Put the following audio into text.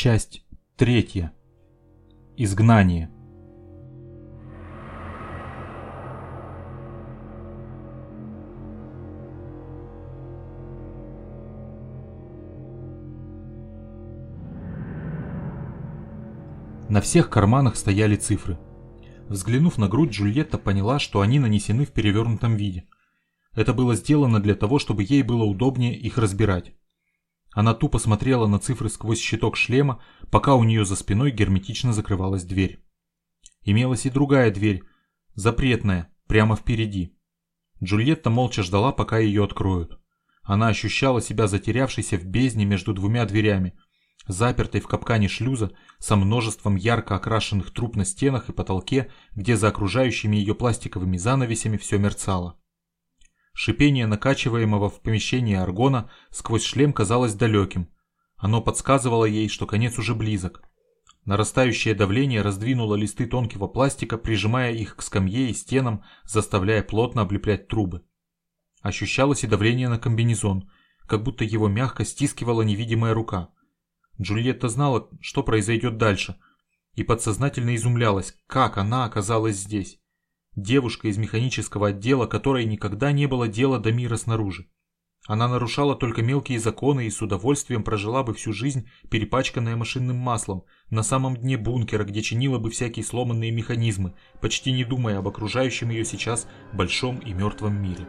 Часть третья. Изгнание. На всех карманах стояли цифры. Взглянув на грудь, Джульетта поняла, что они нанесены в перевернутом виде. Это было сделано для того, чтобы ей было удобнее их разбирать. Она тупо смотрела на цифры сквозь щиток шлема, пока у нее за спиной герметично закрывалась дверь. Имелась и другая дверь, запретная, прямо впереди. Джульетта молча ждала, пока ее откроют. Она ощущала себя затерявшейся в бездне между двумя дверями, запертой в капкане шлюза со множеством ярко окрашенных труб на стенах и потолке, где за окружающими ее пластиковыми занавесями все мерцало. Шипение накачиваемого в помещении аргона сквозь шлем казалось далеким. Оно подсказывало ей, что конец уже близок. Нарастающее давление раздвинуло листы тонкого пластика, прижимая их к скамье и стенам, заставляя плотно облеплять трубы. Ощущалось и давление на комбинезон, как будто его мягко стискивала невидимая рука. Джульетта знала, что произойдет дальше, и подсознательно изумлялась, как она оказалась здесь. Девушка из механического отдела, которой никогда не было дела до мира снаружи. Она нарушала только мелкие законы и с удовольствием прожила бы всю жизнь, перепачканная машинным маслом, на самом дне бункера, где чинила бы всякие сломанные механизмы, почти не думая об окружающем ее сейчас большом и мертвом мире.